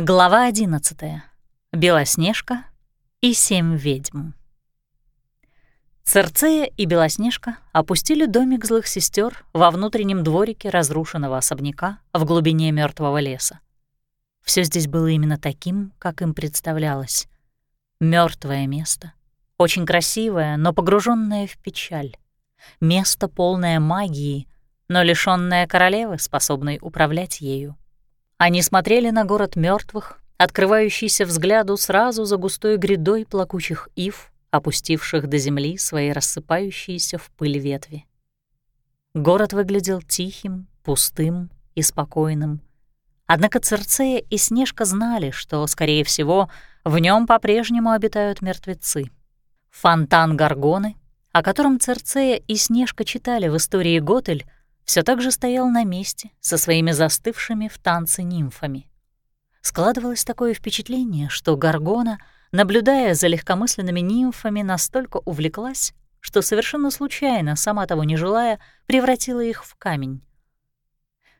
Глава 11. Белоснежка и семь ведьм. Церцея и Белоснежка опустили домик злых сестер во внутреннем дворике разрушенного особняка в глубине мертвого леса. Все здесь было именно таким, как им представлялось. Мертвое место, очень красивое, но погруженное в печаль. Место полное магии, но лишённое королевы, способной управлять ею. Они смотрели на город мертвых, открывающийся взгляду сразу за густой грядой плакучих ив, опустивших до земли свои рассыпающиеся в пыль ветви. Город выглядел тихим, пустым и спокойным. Однако Церцея и Снежка знали, что, скорее всего, в нем по-прежнему обитают мертвецы. Фонтан Гаргоны, о котором Церцея и Снежка читали в истории Готель, все так же стоял на месте со своими застывшими в танце нимфами. Складывалось такое впечатление, что Гаргона, наблюдая за легкомысленными нимфами, настолько увлеклась, что совершенно случайно, сама того не желая, превратила их в камень.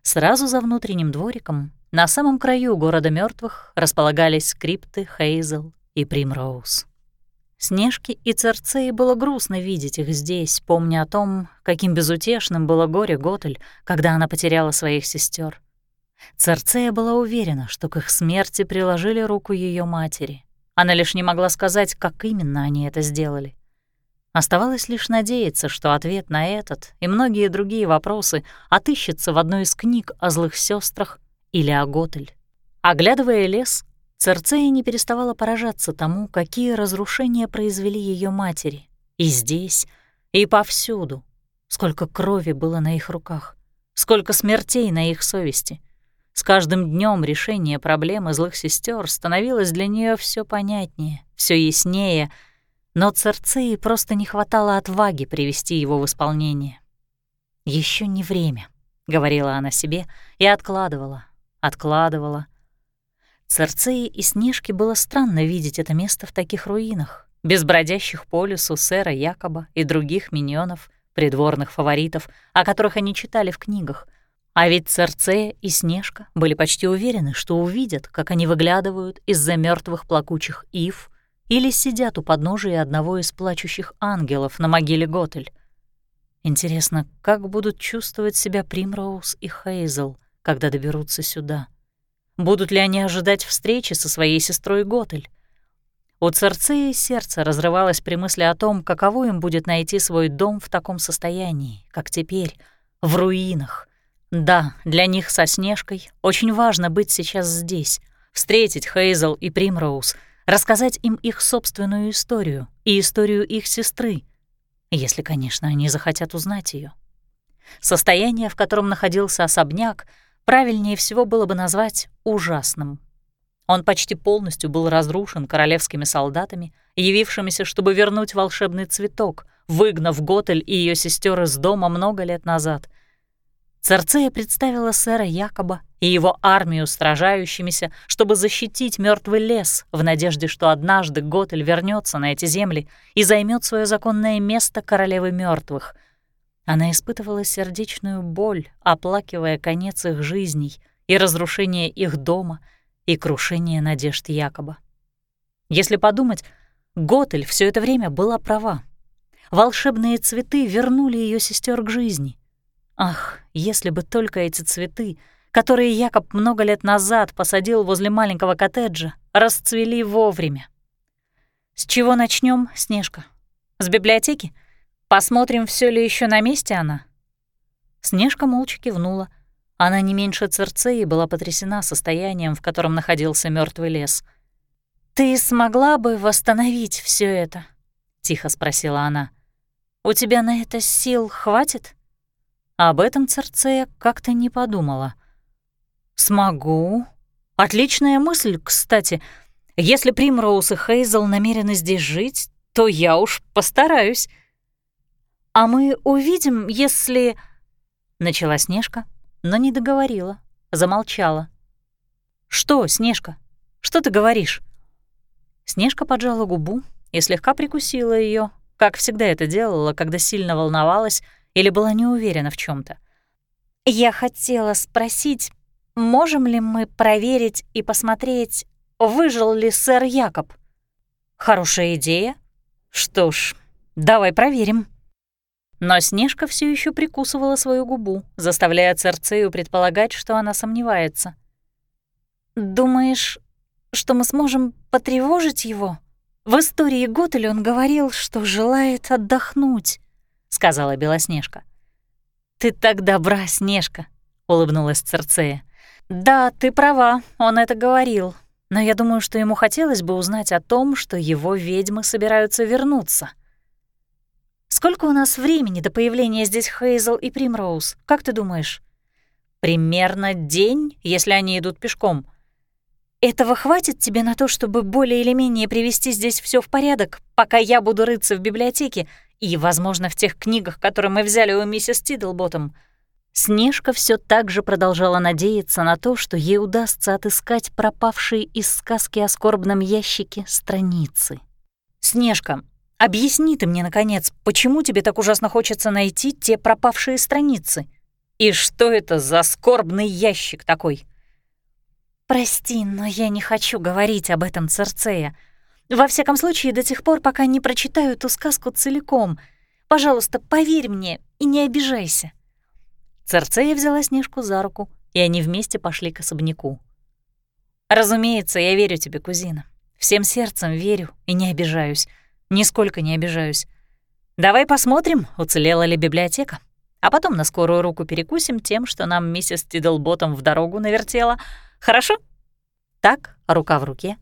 Сразу за внутренним двориком, на самом краю города мертвых, располагались скрипты Хейзел и Примроуз. Снежке и Церцеи было грустно видеть их здесь, помня о том, каким безутешным было горе Готель, когда она потеряла своих сестер. Церцея была уверена, что к их смерти приложили руку ее матери. Она лишь не могла сказать, как именно они это сделали. Оставалось лишь надеяться, что ответ на этот и многие другие вопросы отыщется в одной из книг о злых сестрах или о Готель. Оглядывая лес, Церцея не переставала поражаться тому, какие разрушения произвели ее матери. И здесь, и повсюду. Сколько крови было на их руках, сколько смертей на их совести. С каждым днем решение проблемы злых сестер становилось для нее все понятнее, все яснее, но Церцеи просто не хватало отваги привести его в исполнение. Еще не время», — говорила она себе и откладывала, откладывала — Церцеи и Снежке было странно видеть это место в таких руинах, без бродящих по лесу сэра Якоба и других миньонов, придворных фаворитов, о которых они читали в книгах. А ведь Церцея и Снежка были почти уверены, что увидят, как они выглядывают из-за мертвых плакучих ив или сидят у подножия одного из плачущих ангелов на могиле Готель. Интересно, как будут чувствовать себя Примроуз и Хейзел, когда доберутся сюда? Будут ли они ожидать встречи со своей сестрой Готель? У Церцеи сердце разрывалось при мысли о том, каково им будет найти свой дом в таком состоянии, как теперь, в руинах. Да, для них со Снежкой очень важно быть сейчас здесь, встретить Хейзел и Примроуз, рассказать им их собственную историю и историю их сестры, если, конечно, они захотят узнать ее. Состояние, в котором находился особняк, правильнее всего было бы назвать ужасным. Он почти полностью был разрушен королевскими солдатами, явившимися, чтобы вернуть волшебный цветок, выгнав Готель и ее сестер из дома много лет назад. Церцея представила сэра Якоба и его армию сражающимися, чтобы защитить мертвый лес, в надежде, что однажды Готель вернется на эти земли и займет свое законное место королевы мертвых — она испытывала сердечную боль, оплакивая конец их жизней и разрушение их дома и крушение надежд Якоба. Если подумать, Готель все это время была права. Волшебные цветы вернули ее сестер к жизни. Ах, если бы только эти цветы, которые Якоб много лет назад посадил возле маленького коттеджа, расцвели вовремя. С чего начнем, Снежка? С библиотеки? Посмотрим, все ли еще на месте она. Снежка молча кивнула. Она не меньше Церцеи была потрясена состоянием, в котором находился мертвый лес. «Ты смогла бы восстановить все это?» — тихо спросила она. «У тебя на это сил хватит?» Об этом Церцея как-то не подумала. «Смогу. Отличная мысль, кстати. Если Примроуз и Хейзел намерены здесь жить, то я уж постараюсь». «А мы увидим, если...» Начала Снежка, но не договорила, замолчала. «Что, Снежка? Что ты говоришь?» Снежка поджала губу и слегка прикусила ее, как всегда это делала, когда сильно волновалась или была не уверена в чем то «Я хотела спросить, можем ли мы проверить и посмотреть, выжил ли сэр Якоб? Хорошая идея. Что ж, давай проверим. Но Снежка все еще прикусывала свою губу, заставляя Церцею предполагать, что она сомневается. «Думаешь, что мы сможем потревожить его? В истории Готеля он говорил, что желает отдохнуть», — сказала Белоснежка. «Ты так добра, Снежка», — улыбнулась Церцея. «Да, ты права, он это говорил, но я думаю, что ему хотелось бы узнать о том, что его ведьмы собираются вернуться». «Сколько у нас времени до появления здесь Хейзел и Примроуз, как ты думаешь?» «Примерно день, если они идут пешком», этого хватит тебе на то, чтобы более или менее привести здесь все в порядок, пока я буду рыться в библиотеке и, возможно, в тех книгах, которые мы взяли у миссис Тиддлботом. Снежка все так же продолжала надеяться на то, что ей удастся отыскать пропавшие из сказки о скорбном ящике страницы. «Снежка, объясни ты мне, наконец, почему тебе так ужасно хочется найти те пропавшие страницы? И что это за скорбный ящик такой?» «Прости, но я не хочу говорить об этом Церцея. Во всяком случае, до тех пор, пока не прочитаю эту сказку целиком. Пожалуйста, поверь мне и не обижайся». Церцея взяла Снежку за руку, и они вместе пошли к особняку. «Разумеется, я верю тебе, кузина. Всем сердцем верю и не обижаюсь. Нисколько не обижаюсь. Давай посмотрим, уцелела ли библиотека. А потом на скорую руку перекусим тем, что нам миссис Тиддлботом в дорогу навертела — Хорошо?» Так, рука в руке,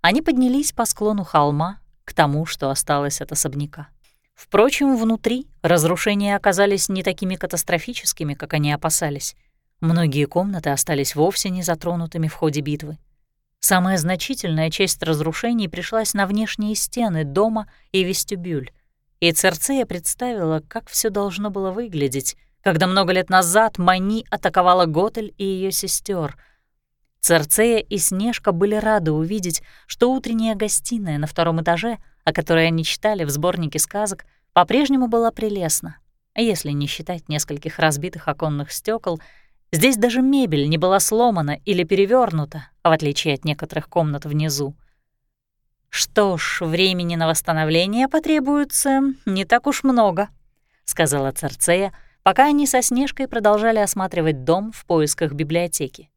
они поднялись по склону холма к тому, что осталось от особняка. Впрочем, внутри разрушения оказались не такими катастрофическими, как они опасались. Многие комнаты остались вовсе не затронутыми в ходе битвы. Самая значительная часть разрушений пришлась на внешние стены дома и вестибюль, и Церцея представила, как все должно было выглядеть, когда много лет назад Мани атаковала Готель и ее сестер — Церцея и Снежка были рады увидеть, что утренняя гостиная на втором этаже, о которой они читали в сборнике сказок, по-прежнему была прелестна. Если не считать нескольких разбитых оконных стекол, здесь даже мебель не была сломана или перевернута, в отличие от некоторых комнат внизу. «Что ж, времени на восстановление потребуется не так уж много», — сказала Церцея, пока они со Снежкой продолжали осматривать дом в поисках библиотеки.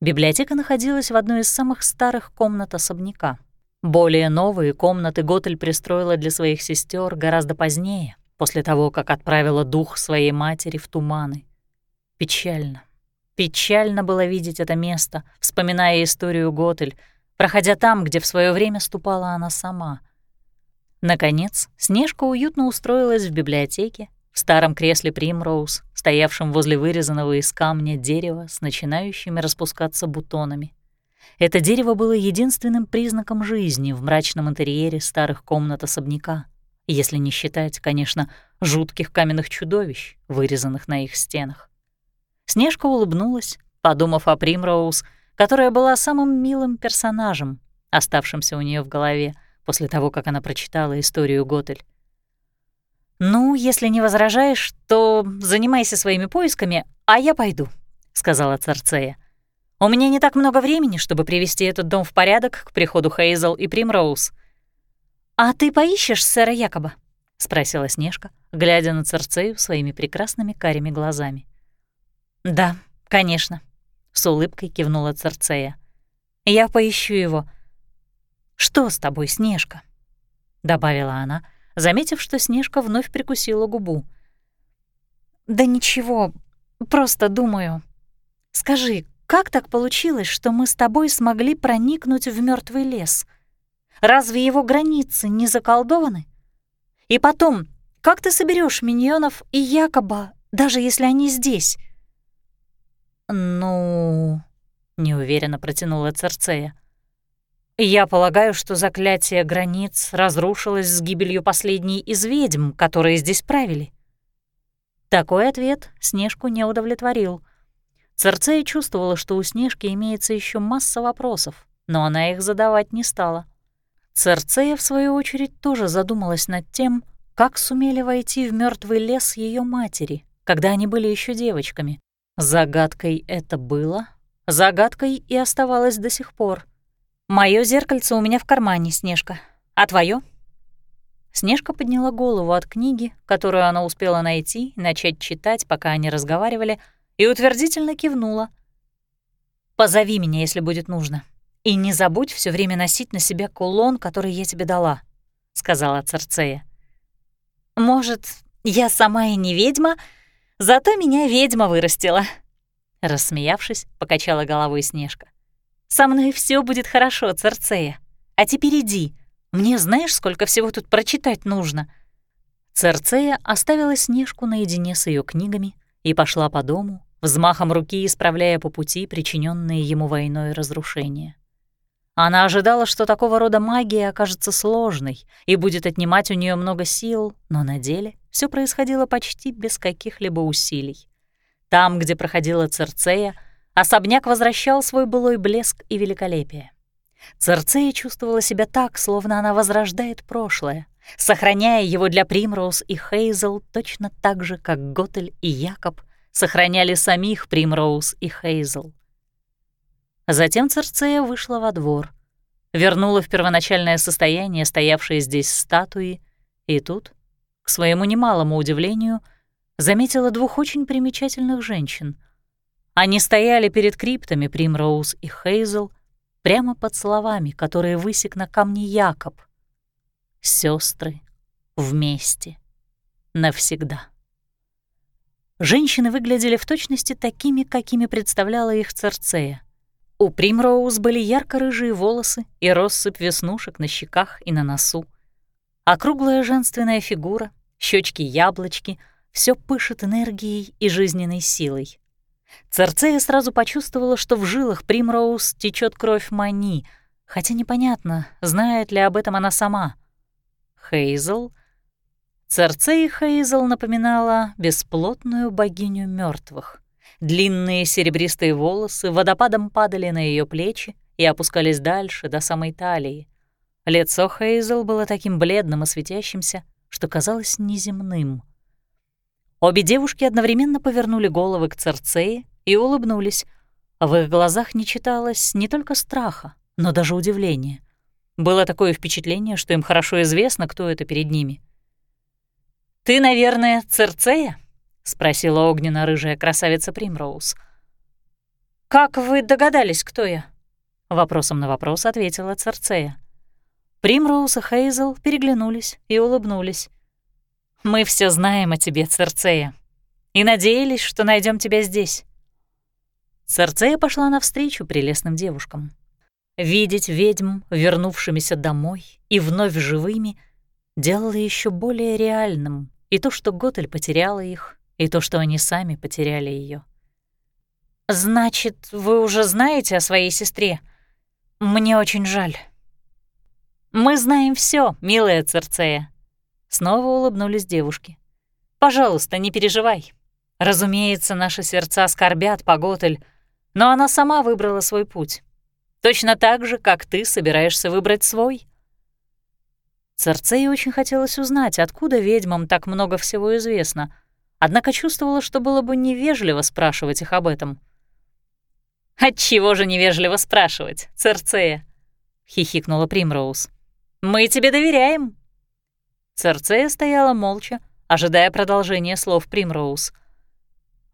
Библиотека находилась в одной из самых старых комнат особняка. Более новые комнаты Готель пристроила для своих сестер гораздо позднее, после того, как отправила дух своей матери в туманы. Печально. Печально было видеть это место, вспоминая историю Готель, проходя там, где в свое время ступала она сама. Наконец, Снежка уютно устроилась в библиотеке, в старом кресле Примроуз, стоявшем возле вырезанного из камня дерева с начинающими распускаться бутонами. Это дерево было единственным признаком жизни в мрачном интерьере старых комнат особняка, если не считать, конечно, жутких каменных чудовищ, вырезанных на их стенах. Снежка улыбнулась, подумав о Примроуз, которая была самым милым персонажем, оставшимся у нее в голове после того, как она прочитала историю Готель. «Ну, если не возражаешь, то занимайся своими поисками, а я пойду», — сказала Царцея. «У меня не так много времени, чтобы привести этот дом в порядок к приходу Хейзел и Примроуз». «А ты поищешь сэра Якоба?» — спросила Снежка, глядя на Царцею своими прекрасными карими глазами. «Да, конечно», — с улыбкой кивнула Царцея. «Я поищу его». «Что с тобой, Снежка?» — добавила она, — заметив, что Снежка вновь прикусила губу. «Да ничего, просто думаю. Скажи, как так получилось, что мы с тобой смогли проникнуть в мертвый лес? Разве его границы не заколдованы? И потом, как ты соберешь миньонов и Якоба, даже если они здесь?» «Ну...» — неуверенно протянула Церцея. Я полагаю, что заклятие границ разрушилось с гибелью последней из ведьм, которые здесь правили. Такой ответ Снежку не удовлетворил. Церцея чувствовала, что у Снежки имеется еще масса вопросов, но она их задавать не стала. Церцея, в свою очередь, тоже задумалась над тем, как сумели войти в мертвый лес ее матери, когда они были еще девочками. Загадкой это было, загадкой и оставалась до сих пор. Моё зеркальце у меня в кармане, Снежка. А твоё? Снежка подняла голову от книги, которую она успела найти начать читать, пока они разговаривали, и утвердительно кивнула. «Позови меня, если будет нужно. И не забудь все время носить на себе кулон, который я тебе дала», — сказала Церцея. «Может, я сама и не ведьма, зато меня ведьма вырастила», — рассмеявшись, покачала головой Снежка. «Со мной все будет хорошо, Церцея. А теперь иди, мне знаешь, сколько всего тут прочитать нужно?» Церцея оставила Снежку наедине с ее книгами и пошла по дому, взмахом руки исправляя по пути причиненные ему войной разрушения. Она ожидала, что такого рода магия окажется сложной и будет отнимать у нее много сил, но на деле все происходило почти без каких-либо усилий. Там, где проходила Церцея, особняк возвращал свой былой блеск и великолепие. Церцея чувствовала себя так, словно она возрождает прошлое, сохраняя его для Примроуз и Хейзел точно так же, как Готель и Якоб сохраняли самих Примроуз и Хейзел. Затем Церцея вышла во двор, вернула в первоначальное состояние стоявшие здесь статуи, и тут, к своему немалому удивлению, заметила двух очень примечательных женщин. Они стояли перед криптами Примроуз и Хейзел — прямо под словами, которые высек на камне Якоб. Сестры вместе навсегда. Женщины выглядели в точности такими, какими представляла их Церцея. У Примроуз были ярко-рыжие волосы и россыпь веснушек на щеках и на носу. Округлая женственная фигура, щечки яблочки — все пышет энергией и жизненной силой. Церцея сразу почувствовала, что в жилах Примроуз течет кровь Мани, хотя непонятно, знает ли об этом она сама. Хейзел... Церцея Хейзел напоминала бесплотную богиню мертвых. Длинные серебристые волосы водопадом падали на ее плечи и опускались дальше, до самой талии. Лицо Хейзел было таким бледным и светящимся, что казалось неземным — Обе девушки одновременно повернули головы к Церцее и улыбнулись. В их глазах не читалось не только страха, но даже удивления. Было такое впечатление, что им хорошо известно, кто это перед ними. «Ты, наверное, Церцея?» — спросила огненно-рыжая красавица Примроуз. «Как вы догадались, кто я?» Вопросом на вопрос ответила Церцея. Примроуз и Хейзел переглянулись и улыбнулись. Мы все знаем о тебе, Церцея, и надеялись, что найдем тебя здесь». Церцея пошла навстречу прелестным девушкам. Видеть ведьм, вернувшимися домой и вновь живыми, делало еще более реальным и то, что Готель потеряла их, и то, что они сами потеряли ее. «Значит, вы уже знаете о своей сестре? Мне очень жаль». «Мы знаем все, милая Церцея», Снова улыбнулись девушки. «Пожалуйста, не переживай. Разумеется, наши сердца скорбят по Готель, но она сама выбрала свой путь. Точно так же, как ты собираешься выбрать свой». Церцеи очень хотелось узнать, откуда ведьмам так много всего известно, однако чувствовала, что было бы невежливо спрашивать их об этом. «Отчего же невежливо спрашивать, Церцея?» — хихикнула Примроуз. «Мы тебе доверяем». Церцея стояла молча, ожидая продолжения слов Примроуз.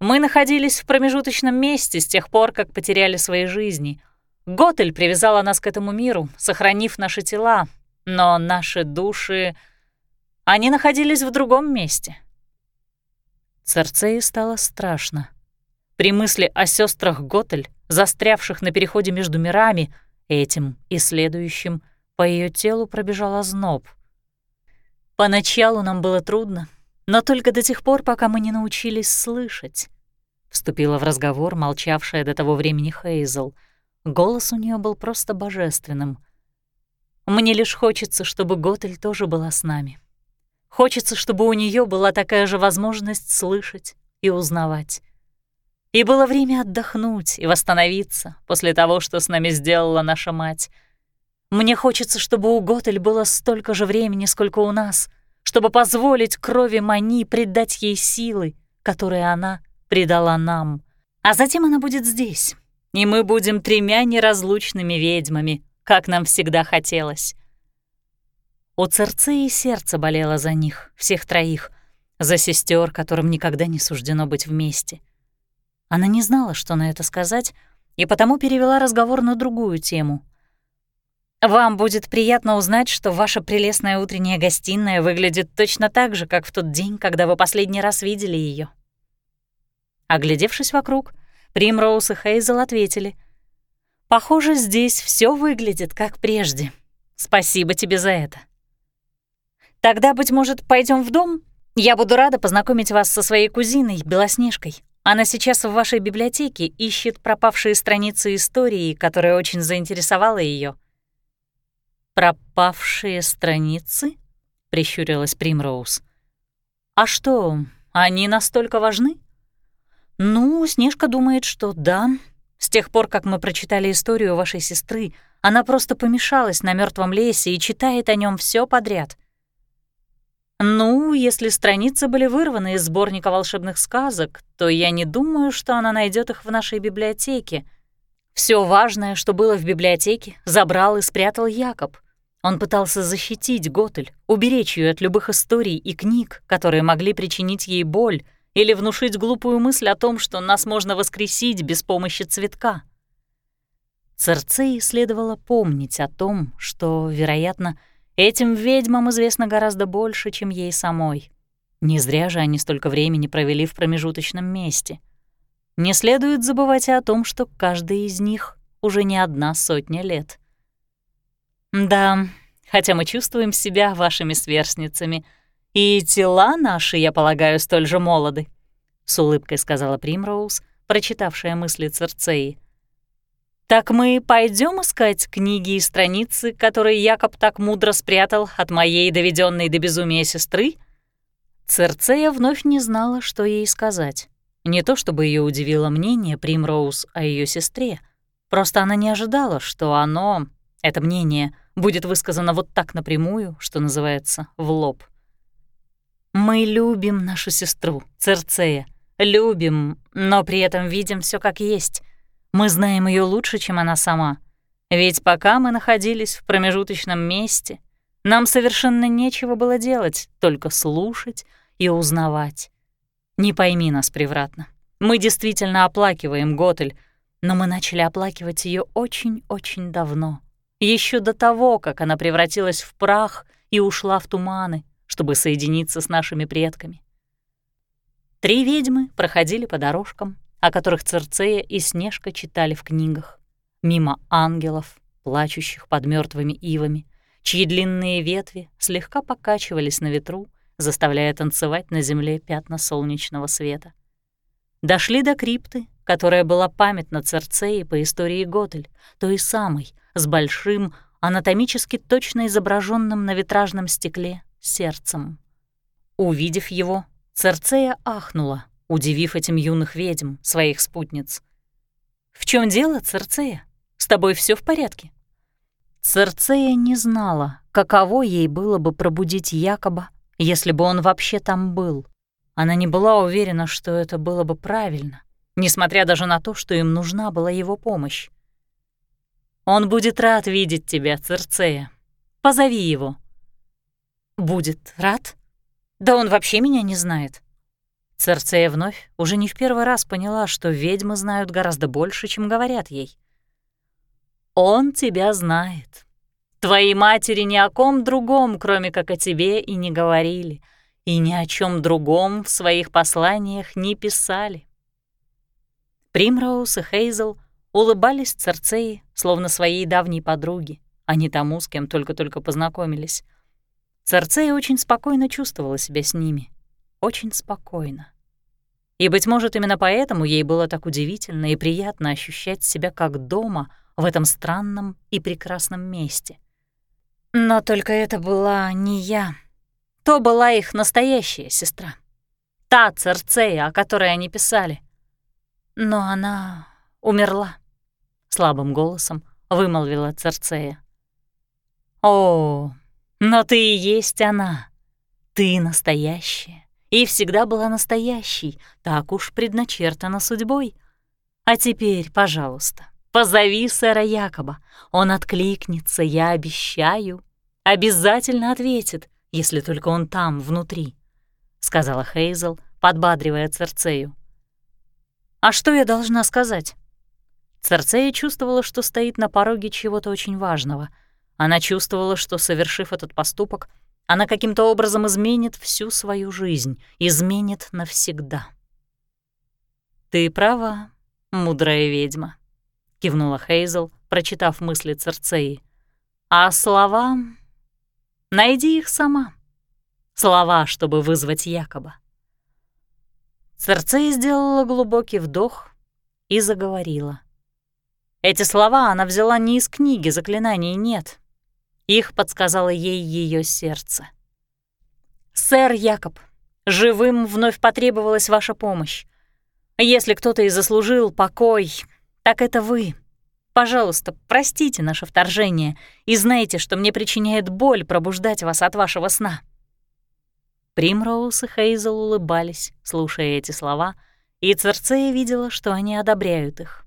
«Мы находились в промежуточном месте с тех пор, как потеряли свои жизни. Готель привязала нас к этому миру, сохранив наши тела, но наши души... Они находились в другом месте». Церцеи стало страшно. При мысли о сестрах Готель, застрявших на переходе между мирами, этим и следующим, по ее телу пробежал озноб — Поначалу нам было трудно, но только до тех пор, пока мы не научились слышать. Вступила в разговор молчавшая до того времени Хейзел. Голос у нее был просто божественным. Мне лишь хочется, чтобы Готель тоже была с нами. Хочется, чтобы у нее была такая же возможность слышать и узнавать. И было время отдохнуть и восстановиться после того, что с нами сделала наша мать — мне хочется, чтобы у Готель было столько же времени, сколько у нас, чтобы позволить крови Мани придать ей силы, которые она придала нам. А затем она будет здесь, и мы будем тремя неразлучными ведьмами, как нам всегда хотелось. У Церцеи сердце болело за них, всех троих, за сестер, которым никогда не суждено быть вместе. Она не знала, что на это сказать, и потому перевела разговор на другую тему. «Вам будет приятно узнать, что ваша прелестная утренняя гостиная выглядит точно так же, как в тот день, когда вы последний раз видели ее. Оглядевшись вокруг, Примроуз и Хейзел ответили. «Похоже, здесь все выглядит как прежде. Спасибо тебе за это». «Тогда, быть может, пойдем в дом? Я буду рада познакомить вас со своей кузиной, Белоснежкой. Она сейчас в вашей библиотеке ищет пропавшие страницы истории, которая очень заинтересовала ее. «Пропавшие страницы?» — прищурилась Примроуз. «А что, они настолько важны?» «Ну, Снежка думает, что да. С тех пор, как мы прочитали историю вашей сестры, она просто помешалась на мертвом лесе и читает о нем все подряд. Ну, если страницы были вырваны из сборника волшебных сказок, то я не думаю, что она найдет их в нашей библиотеке. Все важное, что было в библиотеке, забрал и спрятал Якоб. Он пытался защитить Готель, уберечь ее от любых историй и книг, которые могли причинить ей боль, или внушить глупую мысль о том, что нас можно воскресить без помощи цветка. Церцеи следовало помнить о том, что, вероятно, Этим ведьмам известно гораздо больше, чем ей самой. Не зря же они столько времени провели в промежуточном месте. Не следует забывать и о том, что каждый из них уже не одна сотня лет. Да, хотя мы чувствуем себя вашими сверстницами, и тела наши, я полагаю, столь же молоды, — с улыбкой сказала Примроуз, прочитавшая мысли Церцеи. «Так мы пойдем искать книги и страницы, которые Якоб так мудро спрятал от моей доведенной до безумия сестры?» Церцея вновь не знала, что ей сказать. Не то чтобы ее удивило мнение Примроуз о ее сестре, просто она не ожидала, что оно, это мнение, будет высказано вот так напрямую, что называется, в лоб. «Мы любим нашу сестру, Церцея, любим, но при этом видим все как есть. Мы знаем ее лучше, чем она сама. Ведь пока мы находились в промежуточном месте, нам совершенно нечего было делать, только слушать и узнавать. Не пойми нас превратно. Мы действительно оплакиваем Готель, но мы начали оплакивать ее очень-очень давно, еще до того, как она превратилась в прах и ушла в туманы, чтобы соединиться с нашими предками. Три ведьмы проходили по дорожкам, о которых Церцея и Снежка читали в книгах. Мимо ангелов, плачущих под мертвыми ивами, чьи длинные ветви слегка покачивались на ветру, заставляя танцевать на земле пятна солнечного света. Дошли до крипты, которая была памятна Церцеи по истории Готель, той самой, с большим, анатомически точно изображенным на витражном стекле сердцем. Увидев его, Церцея ахнула, удивив этим юных ведьм, своих спутниц. «В чем дело, Церцея? С тобой все в порядке?» Церцея не знала, каково ей было бы пробудить Якоба, если бы он вообще там был. Она не была уверена, что это было бы правильно, несмотря даже на то, что им нужна была его помощь. «Он будет рад видеть тебя, Церцея. Позови его». «Будет рад? Да он вообще меня не знает», Церцея вновь уже не в первый раз поняла, что ведьмы знают гораздо больше, чем говорят ей. «Он тебя знает. Твои матери ни о ком другом, кроме как о тебе, и не говорили, и ни о чем другом в своих посланиях не писали». Примроуз и Хейзел улыбались Церцеи, словно своей давней подруге, а не тому, с кем только-только познакомились. Церцея очень спокойно чувствовала себя с ними — очень спокойно. И, быть может, именно поэтому ей было так удивительно и приятно ощущать себя как дома в этом странном и прекрасном месте. Но только это была не я. То была их настоящая сестра. Та Церцея, о которой они писали. Но она умерла, — слабым голосом вымолвила Церцея. «О, но ты и есть она. Ты настоящая и всегда была настоящей, так уж предначертана судьбой. А теперь, пожалуйста, позови сэра Якоба. Он откликнется, я обещаю. Обязательно ответит, если только он там, внутри», — сказала Хейзел, подбадривая Церцею. «А что я должна сказать?» Церцея чувствовала, что стоит на пороге чего-то очень важного. Она чувствовала, что, совершив этот поступок, она каким-то образом изменит всю свою жизнь, изменит навсегда. «Ты права, мудрая ведьма», — кивнула Хейзел, прочитав мысли Церцеи. «А слова... Найди их сама. Слова, чтобы вызвать Якоба». Церцея сделала глубокий вдох и заговорила. Эти слова она взяла не из книги заклинаний, нет. Их подсказало ей ее сердце. «Сэр Якоб, живым вновь потребовалась ваша помощь. Если кто-то и заслужил покой, так это вы. Пожалуйста, простите наше вторжение и знайте, что мне причиняет боль пробуждать вас от вашего сна». Примроуз и Хейзел улыбались, слушая эти слова, и Церцея видела, что они одобряют их.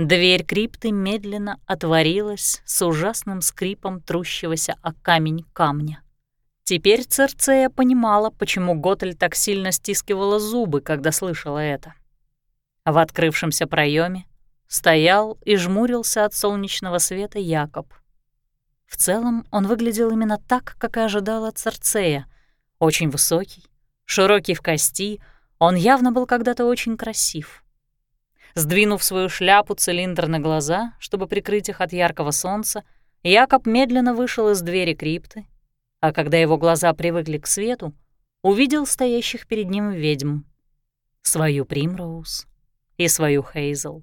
Дверь крипты медленно отворилась с ужасным скрипом трущегося о камень камня. Теперь Церцея понимала, почему Готель так сильно стискивала зубы, когда слышала это. В открывшемся проеме стоял и жмурился от солнечного света Якоб. В целом он выглядел именно так, как и ожидала Церцея. Очень высокий, широкий в кости, он явно был когда-то очень красив. Сдвинув свою шляпу цилиндр на глаза, чтобы прикрыть их от яркого солнца, Якоб медленно вышел из двери крипты, а когда его глаза привыкли к свету, увидел стоящих перед ним ведьм. Свою Примроуз и свою Хейзел.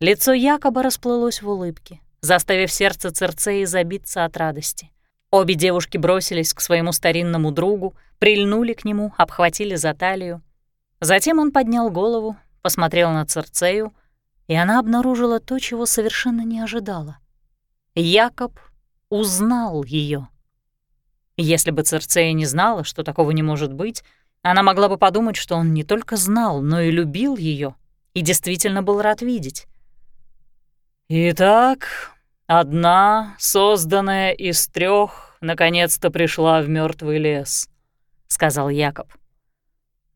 Лицо Якоба расплылось в улыбке, заставив сердце Церцеи забиться от радости. Обе девушки бросились к своему старинному другу, прильнули к нему, обхватили за талию. Затем он поднял голову посмотрел на Церцею, и она обнаружила то, чего совершенно не ожидала. Якоб узнал ее. Если бы Церцея не знала, что такого не может быть, она могла бы подумать, что он не только знал, но и любил ее и действительно был рад видеть. «Итак, одна, созданная из трех, наконец-то пришла в мертвый лес», — сказал Якоб.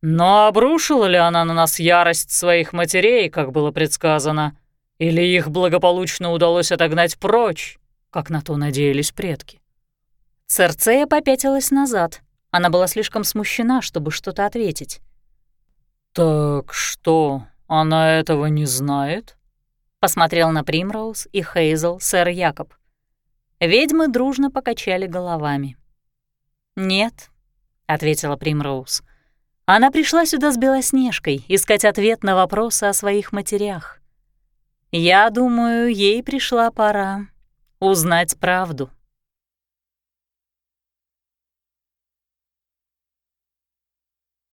Но обрушила ли она на нас ярость своих матерей, как было предсказано, или их благополучно удалось отогнать прочь, как на то надеялись предки? Церцея попятилась назад. Она была слишком смущена, чтобы что-то ответить. «Так что, она этого не знает?» Посмотрел на Примроуз и Хейзел сэр Якоб. Ведьмы дружно покачали головами. «Нет», — ответила Примроуз. Она пришла сюда с Белоснежкой искать ответ на вопросы о своих матерях. Я думаю, ей пришла пора узнать правду.